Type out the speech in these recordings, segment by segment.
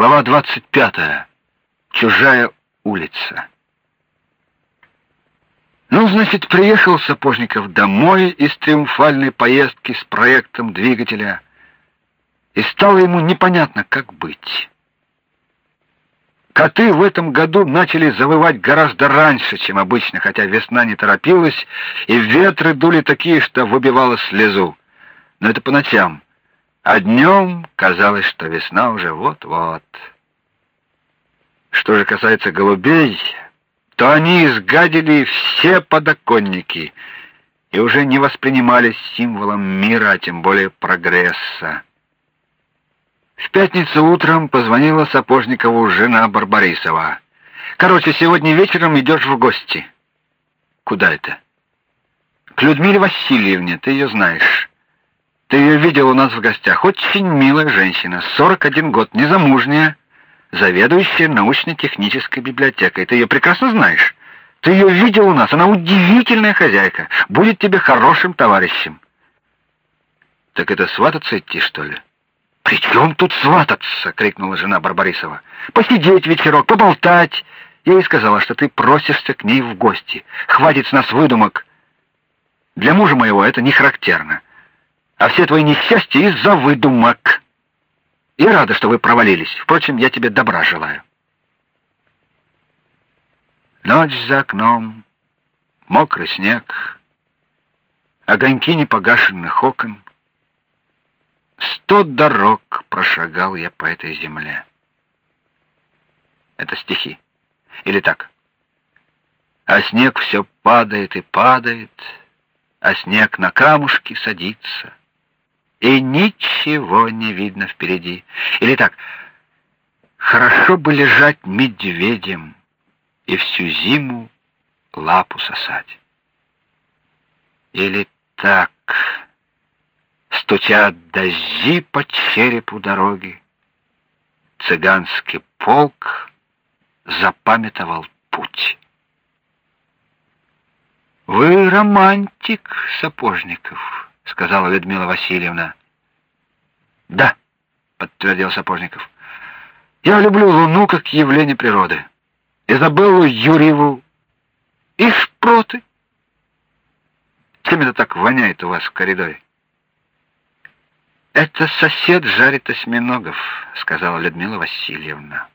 Глава 25. Чужая улица. Ну, значит, приехал Сапожников домой из триумфальной поездки с проектом двигателя, и стало ему непонятно, как быть. Коты в этом году начали завывать гораздо раньше, чем обычно, хотя весна не торопилась, и ветры дули такие, что выбивало слезу. Но это по ночам. А днем казалось, что весна уже вот-вот. Что же касается голубей, то они изгадили все подоконники и уже не воспринимались символом мира, а тем более прогресса. В пятницу утром позвонила Сапожникову жена Барбарисова. Короче, сегодня вечером идешь в гости. Куда это? К Людмиле Васильевне, ты ее знаешь. Ты ее видел у нас в гостях. Очень милая женщина, 41 год, незамужняя, заведующая научно-технической библиотекой. Ты ее прекрасно знаешь. Ты ее видел у нас, она удивительная хозяйка, будет тебе хорошим товарищем. Так это свататься идти, что ли? «При чем тут свататься?» — крикнула жена Барбарисова. «Посидеть вечерок, поболтать!» Я ей сказала, что ты просишься к ней в гости. Хватит с нас выдумок. Для мужа моего это не характерно. А все твои несчастья из-за выдумок. И рада, что вы провалились. Впрочем, я тебе добра желаю. Ночь за окном, мокрый снег, огоньки непогашенных окон — Сто дорог прошагал я по этой земле. Это стихи. Или так. А снег все падает и падает, а снег на камушки садится, и ничего не видно впереди. Или так. Хорошо бы лежать медведем и всю зиму лапу сосать. Или так стучат дожди по черепу дороги. Цыганский полк запамятовал путь. Вы романтик, Сапожников, сказала Людмила Васильевна. Да, подтвердил Сапожников. Я люблю луну как явление природы. Изабеллу Юрьеву и шпроты. Чем это так воняет у вас в коридоре? Это сосед жарит осьминогов, сказала Людмила Васильевна.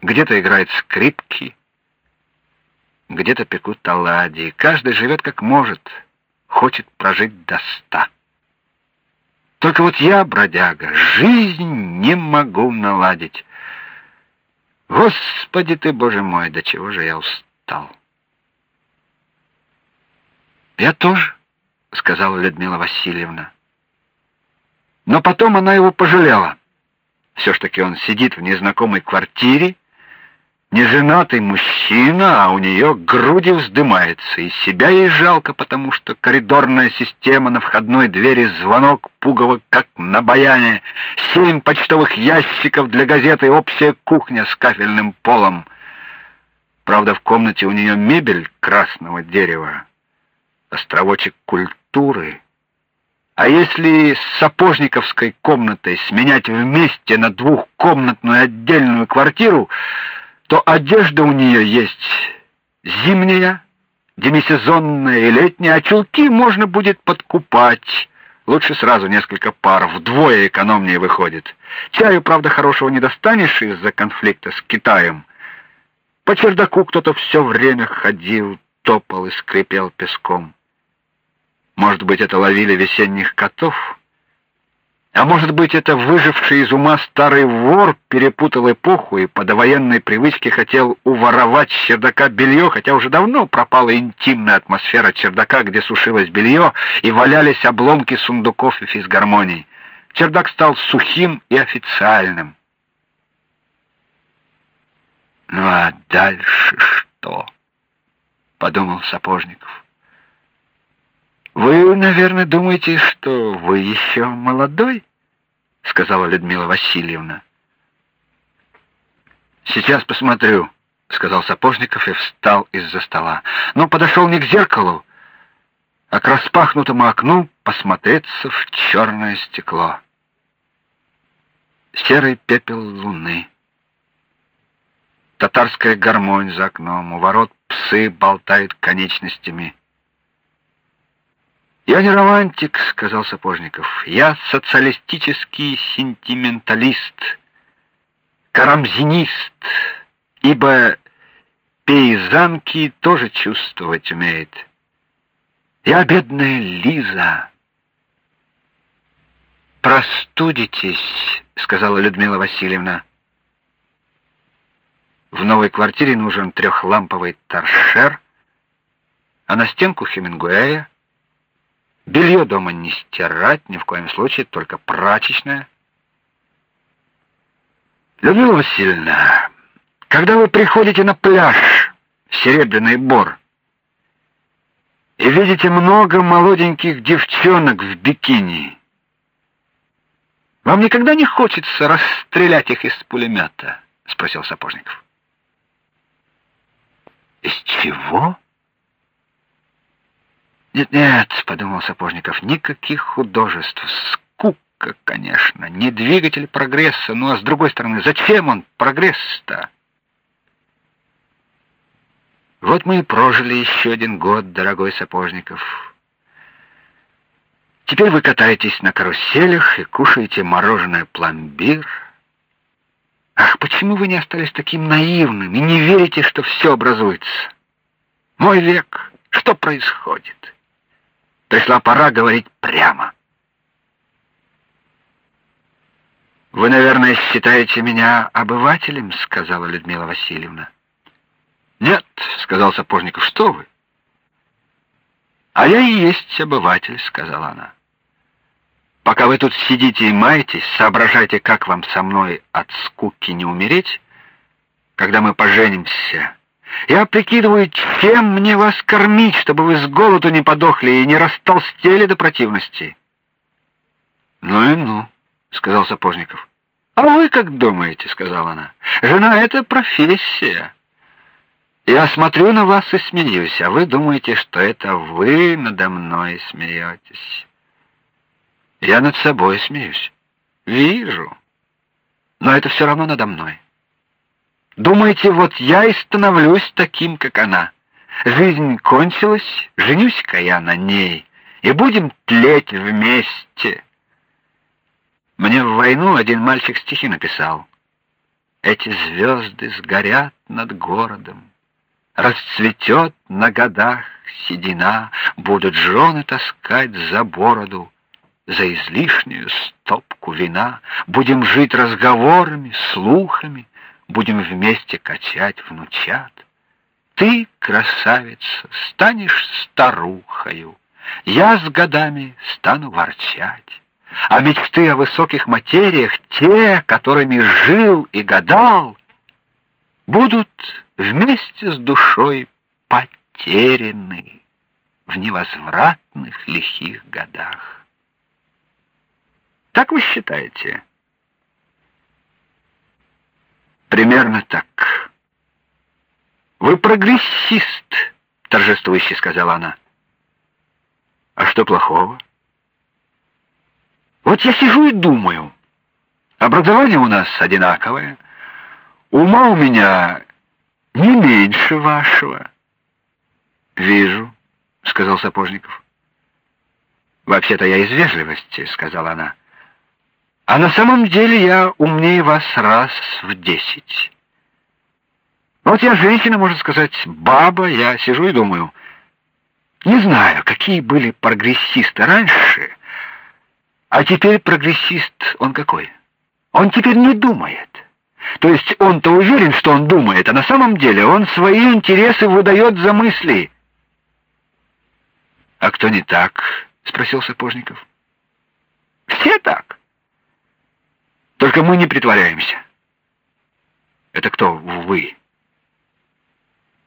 Где-то играют скрипки, где-то пекут оладьи. Каждый живет как может, хочет прожить до ста. Только вот я, бродяга, жизнь не могу наладить. Господи ты, Боже мой, до чего же я устал. Я тоже сказала Людмила Васильевна. Но потом она его пожалела. все ж таки он сидит в незнакомой квартире, неженатый мужчина, а у нее груди вздымается, и себя ей жалко, потому что коридорная система на входной двери звонок пуговок как на баяне, семь почтовых ящиков для газеты, общая кухня с кафельным полом. Правда, в комнате у нее мебель красного дерева, островочек культуры. А если с сапожниковской комнатой сменять вместе на двухкомнатную отдельную квартиру, то одежда у нее есть зимняя, демисезонная и летняя, а чулки можно будет подкупать. Лучше сразу несколько пар, вдвое экономнее выходит. Чаю, правда, хорошего не достанешь из-за конфликта с Китаем. По чердаку кто-то все время ходил, топал и скрипел песком. Может быть, это ловили весенних котов? А может быть, это выживший из ума старый вор перепутал эпоху и по довоенной привычке хотел уворовать с чердака белье, хотя уже давно пропала интимная атмосфера чердака, где сушилось белье и валялись обломки сундуков и физгармоний. Чердак стал сухим и официальным. Ну а дальше что? подумал Сапожников. Вы, наверное, думаете, что вы еще молодой, сказала Людмила Васильевна. Сейчас посмотрю, сказал Сапожников и встал из-за стола. Но подошел не к зеркалу, а к распахнутому окну посмотреться в черное стекло. серый пепел луны. Татарская гармонь за окном, у ворот псы болтают конечностями. «Я не романтик», — сказал Сапожников. «Я социалистический сентименталист, карамзинист, ибо пейзанки тоже чувствовать умеет. Я бедная Лиза». «Простудитесь», — сказала Людмила Васильевна. В новой квартире нужен трехламповый торшер, а на стенку Хемингуэя Белье дома не стирать, ни в коем случае, только прачечная. Людмила Васильевна, когда вы приходите на пляж Серебряный Бор и видите много молоденьких девчонок в бикини, вам никогда не хочется расстрелять их из пулемета? спросил Сапожников. Из чего? Нет-нет, подумал Сапожников, никаких художеств. Скука, конечно, не двигатель прогресса, ну а с другой стороны, зачем он прогресс-то? Вот мы и прожили еще один год, дорогой Сапожников. Теперь вы катаетесь на каруселях и кушаете мороженое пломбир. Ах, почему вы не остались таким наивным и не верите, что все образуется? Мой век, что происходит? Пришла пора говорить прямо. Вы, наверное, считаете меня обывателем, сказала Людмила Васильевна. Нет, сказал Сапожников. Что вы? А я и есть обыватель, сказала она. Пока вы тут сидите и маетесь, соображайте, как вам со мной от скуки не умереть, когда мы поженимся. Я прикидываю, чем мне вас кормить, чтобы вы с голоду не подохли и не растолстели до противности. Ну и ну, сказал Сапожников. А вы как думаете, сказала она. Жена это профессия. Я смотрю на вас и смеюсь, а вы думаете, что это вы надо мной смеетесь. Я над собой смеюсь. Вижу. Но это все равно надо мной. Думаете, вот я и становлюсь таким, как она. Жизнь кончилась, женюсь-ка я на ней, и будем тлеть вместе. Мне в войну один мальчик стихи написал. Эти звезды сгорят над городом, расцветет на годах седина, будут жены таскать за бороду, за излишнюю стопку вина, будем жить разговорами, слухами, будем вместе качать внучат. Ты, красавица, станешь старухою, я с годами стану ворчать. А мечты о высоких материях, те, которыми жил и гадал, будут вместе с душой потеряны в невозвратных лихих годах. Так вы считаете? Примерно так. Вы прогрессист, торжествующе сказала она. А что плохого? Вот я сижу и думаю. Образование у нас одинаковое. Ума у меня не меньше вашего. Вижу, сказал Сапожников. Вообще-то я из вежливости, сказала она. А на самом деле я умнее вас раз в десять. Вот я женщина, можно сказать, баба, я сижу и думаю, не знаю, какие были прогрессисты раньше, а теперь прогрессист он какой? Он теперь не думает. То есть он-то уверен, что он думает, а на самом деле он свои интересы выдает за мысли. А кто не так? спросил Сапожников. Все так. Только мы не притворяемся. Это кто вы?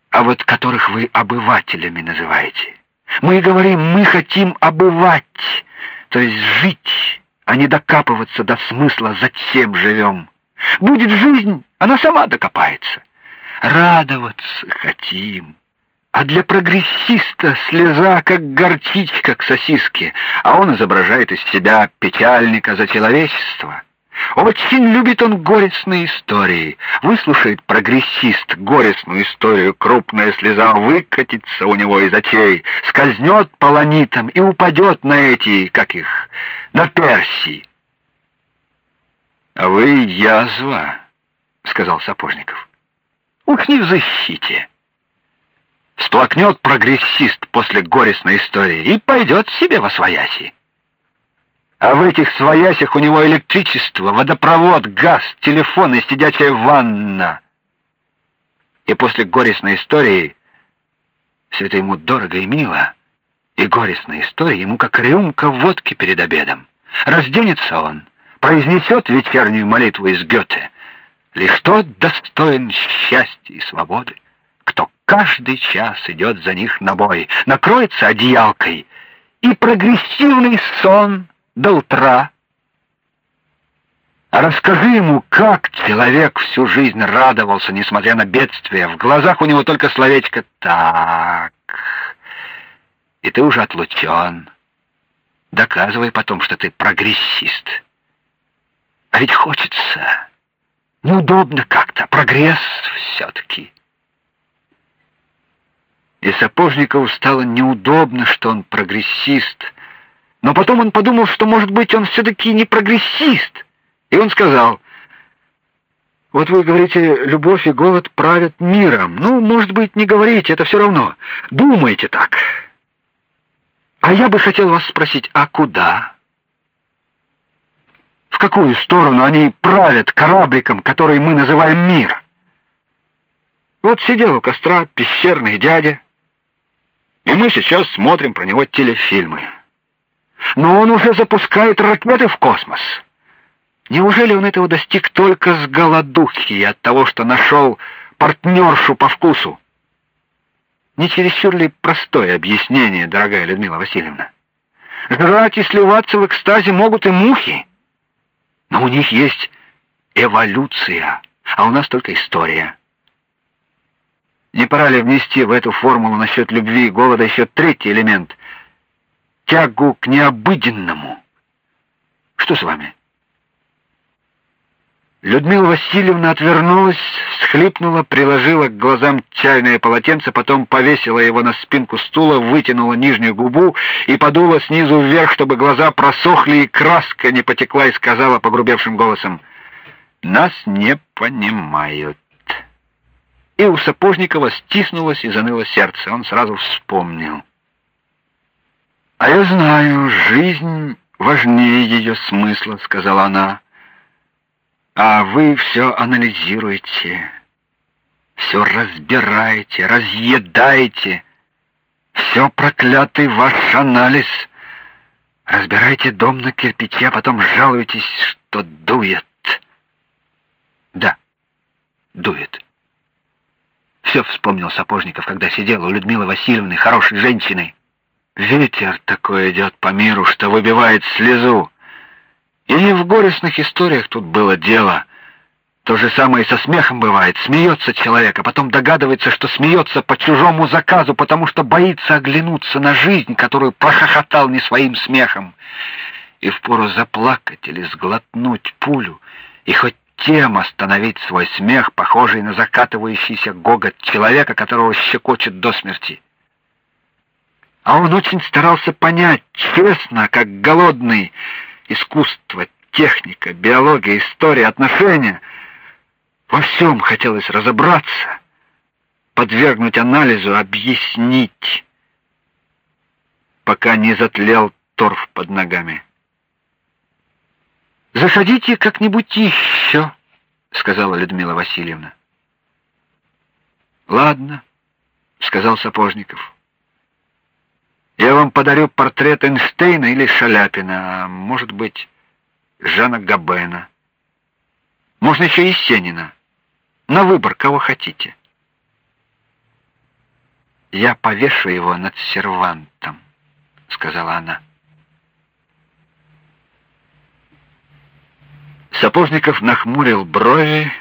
А вот которых вы обывателями называете. Мы говорим, мы хотим обывать, то есть жить, а не докапываться до смысла, зачем живем. Будет жизнь, она сама докопается. Радоваться хотим. А для прогрессиста слеза как горчичка к сосиске, а он изображает из себя печальника за человечество. Очень любит он горестные истории. Выслушает прогрессист горестную историю, крупная слеза выкатится у него из очей, скользнет по ланитам и упадет на эти, как их, на Персии. «А вы язва», — сказал Сапожников. «Уж не в защите». Сплакнет прогрессист после горестной истории и пойдет себе во свояси. А в этих своясях у него электричество, водопровод, газ, телефон и сидячая ванна. И после горестной истории все это ему дорого и мило, и горестная история ему как рюмка водки перед обедом. Разденется он, произнесет вечернюю молитву из Гёте. Лишь тот достоин счастья и свободы, кто каждый час идет за них на бой, накроется одеялкой, и прогрессивный сон до утра. А расскажи ему, как человек всю жизнь радовался, несмотря на бедствия. В глазах у него только словечко «так». И ты уже отлучен. Доказывай потом, что ты прогрессист. А ведь хочется. Неудобно как-то. Прогресс все-таки. И Сапожникову стало неудобно, что он прогрессист, но потом он подумал, что, может быть, он все-таки не прогрессист. И он сказал, «Вот вы говорите, любовь и голод правят миром. Ну, может быть, не говорите, это все равно. Думайте так. А я бы хотел вас спросить, а куда?» В какую сторону они правят корабликом, который мы называем мир? Вот сидел у костра пещерный дядя, и мы сейчас смотрим про него телефильмы но он уже запускает ракеты в космос. Неужели он этого достиг только с голодухи и от того, что нашел партнершу по вкусу? Не чересчур ли простое объяснение, дорогая Людмила Васильевна? Жрать и сливаться в экстазе могут и мухи, но у них есть эволюция, а у нас только история. Не пора ли внести в эту формулу насчет любви и голода еще третий элемент — тягу к необыденному. Что с вами? Людмила Васильевна отвернулась, всхлипнула, приложила к глазам чайное полотенце, потом повесила его на спинку стула, вытянула нижнюю губу и подула снизу вверх, чтобы глаза просохли и краска не потекла, и сказала погрубевшим голосом, «Нас не понимают». И у Сапожникова стиснулось и заныло сердце. Он сразу вспомнил. «А я знаю, жизнь важнее ее смысла», — сказала она. «А вы все анализируете, все разбираете, разъедаете, все проклятый ваш анализ. Разбираете дом на кирпиче, а потом жалуетесь, что дует». «Да, дует». Все вспомнил Сапожников, когда сидел у Людмилы Васильевны, хорошей женщины. Ветер такой идет по миру, что выбивает слезу. И не в горестных историях тут было дело. То же самое и со смехом бывает. Смеется человек, а потом догадывается, что смеется по чужому заказу, потому что боится оглянуться на жизнь, которую прохохотал не своим смехом. И впору заплакать или сглотнуть пулю, и хоть тем остановить свой смех, похожий на закатывающийся гогот человека, которого щекочет до смерти. А он очень старался понять, честно, как голодный, искусство, техника, биология, история, отношения. Во всем хотелось разобраться, подвергнуть анализу, объяснить, пока не затлел торф под ногами. «Заходите как-нибудь еще», — сказала Людмила Васильевна. «Ладно», — сказал Сапожников. Я вам подарю портрет Эйнштейна или Шаляпина, а может быть, Жана Габена. Можно еще и Сенина. На выбор, кого хотите. Я повешу его над сервантом, сказала она. Сапожников нахмурил брови,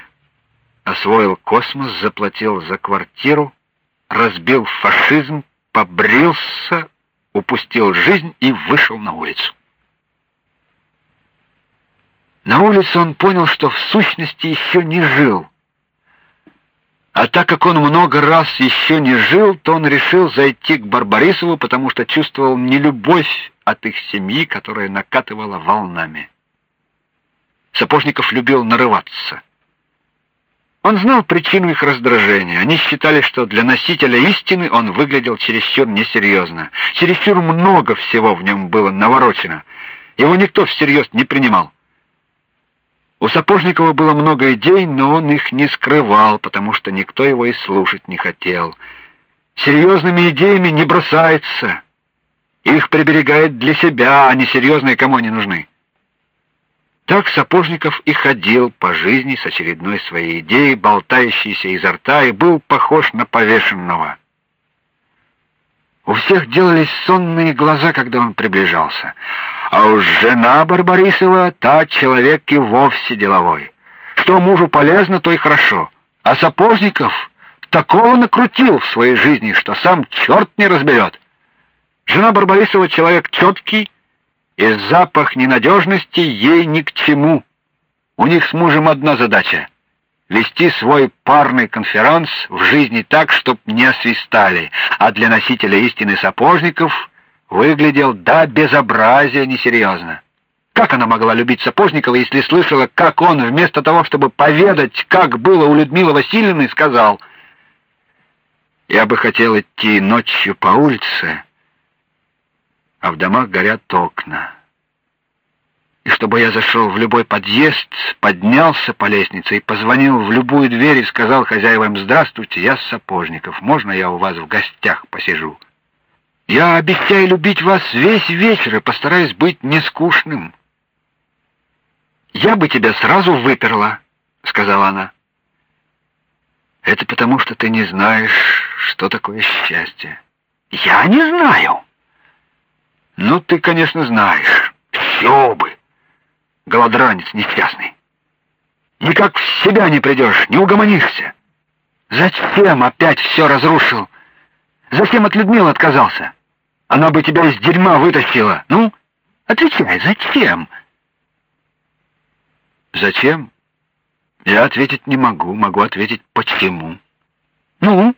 освоил космос, заплатил за квартиру, разбил фашизм, побрился, упустил жизнь и вышел на улицу. На улице он понял, что в сущности еще не жил. А так как он много раз еще не жил, то он решил зайти к Барбарисову, потому что чувствовал нелюбовь от их семьи, которая накатывала волнами. Сапожников любил нарываться. Он знал причину их раздражения. Они считали, что для носителя истины он выглядел чересчур несерьезно. Чересчур много всего в нем было наворочено. Его никто всерьез не принимал. У Сапожникова было много идей, но он их не скрывал, потому что никто его и слушать не хотел. Серьезными идеями не бросается. Их приберегает для себя, а не серьезные кому они нужны. Так Сапожников и ходил по жизни с очередной своей идеей, болтающейся изо рта, и был похож на повешенного. У всех делались сонные глаза, когда он приближался. А уж жена Барбарисова, та человек и вовсе деловой. Что мужу полезно, то и хорошо. А Сапожников такого накрутил в своей жизни, что сам черт не разберет. Жена Барбарисова человек четкий, и запах ненадежности ей ни к чему. У них с мужем одна задача — вести свой парный конферанс в жизни так, чтоб не освистали, а для носителя истины сапожников выглядел до безобразия несерьезно. Как она могла любить Сапожникова, если слышала, как он, вместо того, чтобы поведать, как было у Людмилы Васильевны, сказал, «Я бы хотел идти ночью по улице, а в домах горят окна. И чтобы я зашел в любой подъезд, поднялся по лестнице и позвонил в любую дверь и сказал хозяевам «Здравствуйте, я Сапожников, можно я у вас в гостях посижу?» Я обещаю любить вас весь вечер и постараюсь быть нескучным. Я бы тебя сразу выперла, сказала она. Это потому, что ты не знаешь, что такое счастье. Я не знаю. Ну, ты, конечно, знаешь. Все бы. Голодранец несчастный. Никак в себя не придешь, не угомонишься. Зачем опять все разрушил? Зачем от Людмилы отказался? Она бы тебя из дерьма вытащила. Ну, отвечай, зачем? Зачем? Я ответить не могу, могу ответить почему. Ну?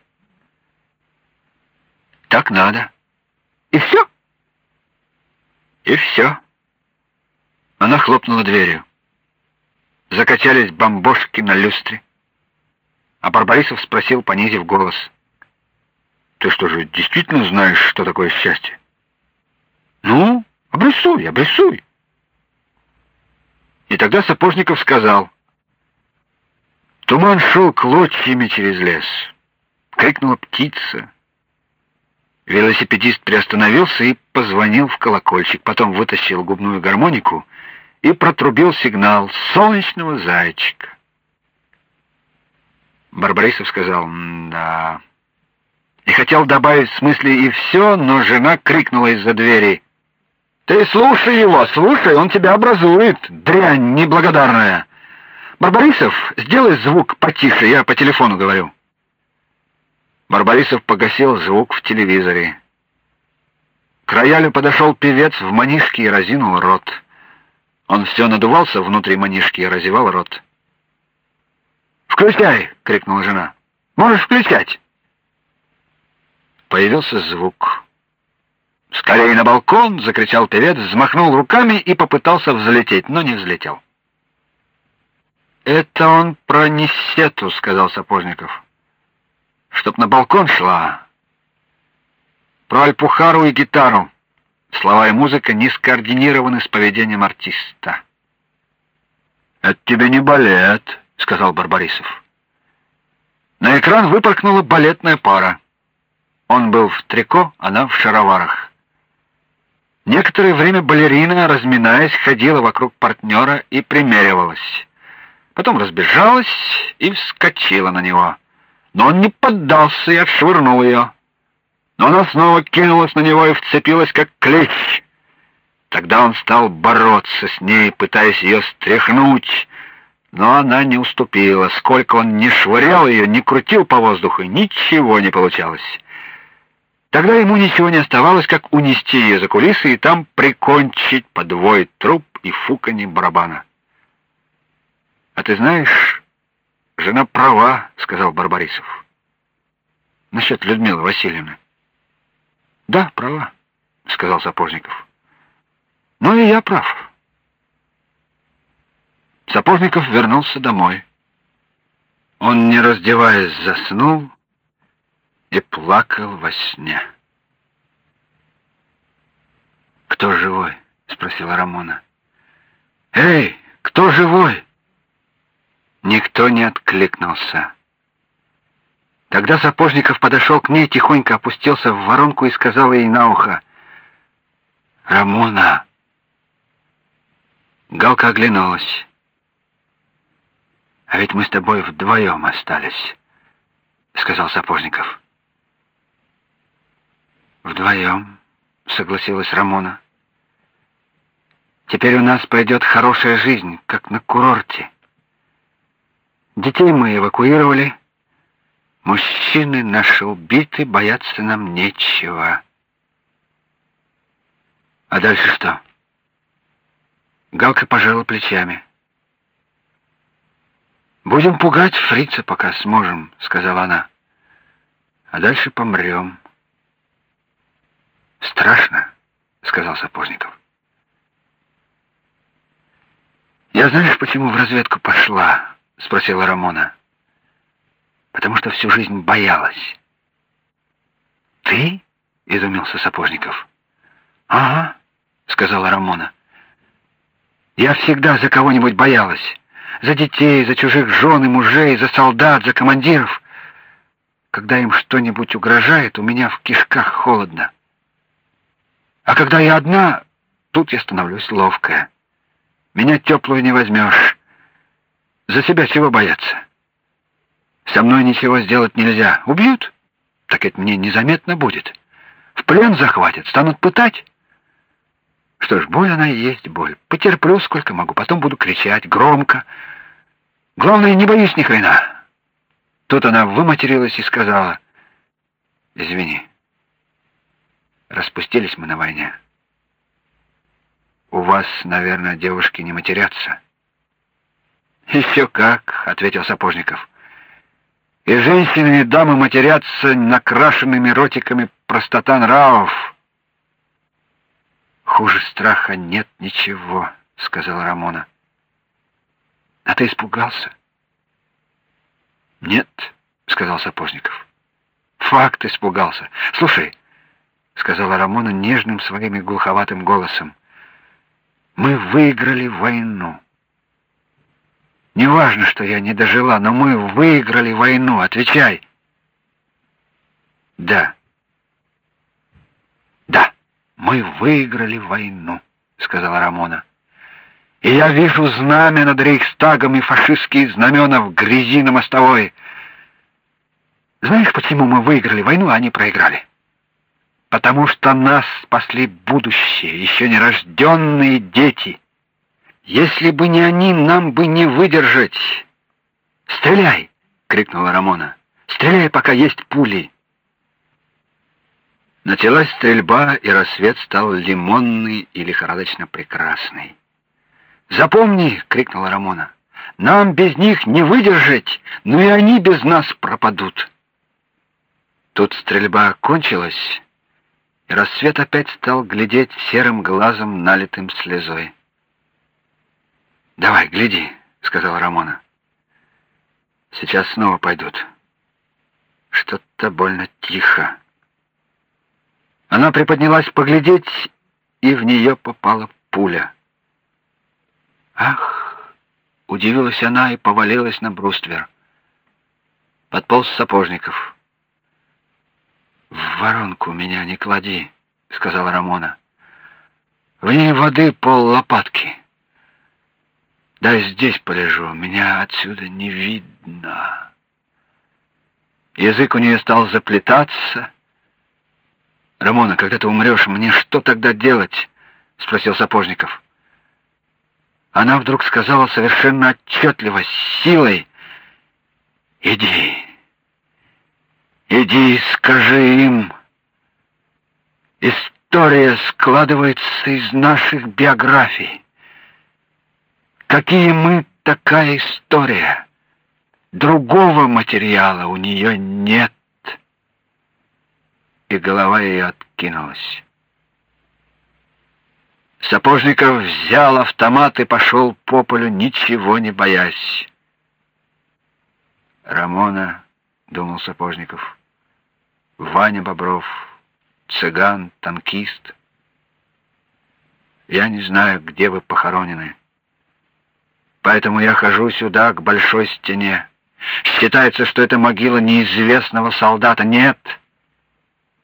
Так надо. И все? И все. Она хлопнула дверью. Закачались бомбошки на люстре. А Барбарисов спросил, понизив голос. «Ты что же, действительно знаешь, что такое счастье?» «Ну, обрисуй, обрисуй». И тогда Сапожников сказал. Туман шел клочьями через лес. Крикнула птица. Велосипедист приостановился и позвонил в колокольчик, потом вытащил губную гармонику и протрубил сигнал солнечного зайчика. Барбарисов сказал «да». И хотел добавить в смысле и все, но жена крикнула из-за двери «Ты слушай его, слушай, он тебя образует, дрянь неблагодарная!» «Барбарисов, сделай звук потише, я по телефону говорю». Барбарисов погасил звук в телевизоре. К роялю подошел певец в манишке и разинул рот. Он все надувался внутри манишки и разевал рот. «Включай!» — крикнула жена. «Можешь включать!» Появился звук. «Скорее на балкон!» — закричал певец, взмахнул руками и попытался взлететь, но не взлетел. «Это он про Несету», — сказал Сапожников чтоб на балкон шла. Про Альпухару и гитару. Слова и музыка не скоординированы с поведением артиста. «Это тебе не балет», — сказал Барбарисов. На экран выпорхнула балетная пара. Он был в трико, она в шароварах. Некоторое время балерина, разминаясь, ходила вокруг партнера и примеривалась. Потом разбежалась и вскочила на него но он не поддался и отшвырнул ее. Но она снова кинулась на него и вцепилась, как клещ. Тогда он стал бороться с ней, пытаясь ее стряхнуть, но она не уступила. Сколько он ни швырял ее, ни крутил по воздуху, ничего не получалось. Тогда ему ничего не оставалось, как унести ее за кулисы и там прикончить подвой труп и фуканье барабана. ты знаешь, жена права, сказал Барбарисов. Насчет Людмилы Васильевны. Да, права, сказал Сапожников. Ну и я прав. Сапожников вернулся домой. Он, не раздеваясь, заснул и плакал во сне. «Кто живой?» — спросила Рамона. «Эй, кто живой?» Никто не откликнулся. Тогда Сапожников подошел к ней, тихонько опустился в воронку и сказал ей на ухо. «Рамона!» Галка оглянулась. «А ведь мы с тобой вдвоем остались», — сказал Сапожников. «Вдвоем», — согласилась Рамона. «Теперь у нас пойдет хорошая жизнь, как на курорте. Детей мы эвакуировали. Мужчины наши убиты, бояться нам нечего». «А дальше что?» Галка пожала плечами. Будем пугать фрица, пока сможем, сказала она. А дальше помрем. Страшно, сказал Сапожников. Я знаешь, почему в разведку пошла? Спросила Рамона. Потому что всю жизнь боялась. Ты? изумился Сапожников. Ага, сказала Рамона. Я всегда за кого-нибудь боялась за детей, за чужих жен и мужей, за солдат, за командиров. Когда им что-нибудь угрожает, у меня в кишках холодно. А когда я одна, тут я становлюсь ловкая. Меня теплую не возьмешь. За себя чего бояться? Со мной ничего сделать нельзя. Убьют? Так это мне незаметно будет. В плен захватят, станут пытать. Что ж, боль она и есть боль. Потерплю сколько могу, потом буду кричать громко. Главное, не боюсь ни хрена. Тут она выматерилась и сказала: "Извини. Распустились мы на войне. У вас, наверное, девушки не матерятся". «Еще как", ответил Сапожников. "И женщины, и дамы матерятся накрашенными ротиками простота нравов". Хуже страха нет ничего, сказала Рамона. А ты испугался? Нет, сказал Сапожников. Факт испугался. Слушай, сказала Рамона нежным своим глуховатым голосом. Мы выиграли войну. Неважно, что я не дожила, но мы выиграли войну. Отвечай. Да. Мы выиграли войну, сказала Рамона. И я вижу знамя над Рейхстагом и фашистские знамена в грязи на мостовой. Знаешь, почему мы выиграли войну, а они проиграли? Потому что нас спасли будущее, еще не рожденные дети. Если бы не они, нам бы не выдержать. Стреляй, крикнула Рамона. Стреляй, пока есть пули. Началась стрельба, и рассвет стал лимонный и лихорадочно прекрасный. "Запомни", крикнула Рамона. "Нам без них не выдержать, но и они без нас пропадут". Тут стрельба кончилась, и рассвет опять стал глядеть серым глазом, налитым слезой. "Давай, гляди", сказала Рамона. "Сейчас снова пойдут". Что-то больно тихо. Она приподнялась поглядеть, и в нее попала пуля. Ах, удивилась она и повалилась на бруствер. Подполз сапожников. В воронку меня не клади, сказала Рамона. В ней воды пол лопатки. Дай здесь полежу, меня отсюда не видно. Язык у нее стал заплетаться, Рамона, когда ты умрешь, мне что тогда делать? спросил Сапожников. Она вдруг сказала совершенно отчетливо, с силой: "Иди. Иди, скажи им. История складывается из наших биографий. Какие мы такая история. Другого материала у нее нет. И голова ее откинулась. Сапожников взял автомат и пошел по полю, ничего не боясь. Рамона, думал Сапожников, Ваня Бобров, цыган, танкист. Я не знаю, где вы похоронены. Поэтому я хожу сюда, к большой стене. Считается, что это могила неизвестного солдата. Нет,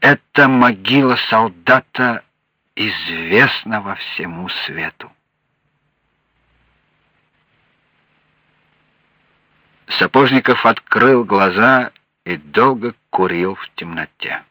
это могила солдата, известного всему свету. Сапожников открыл глаза и долго курил в темноте.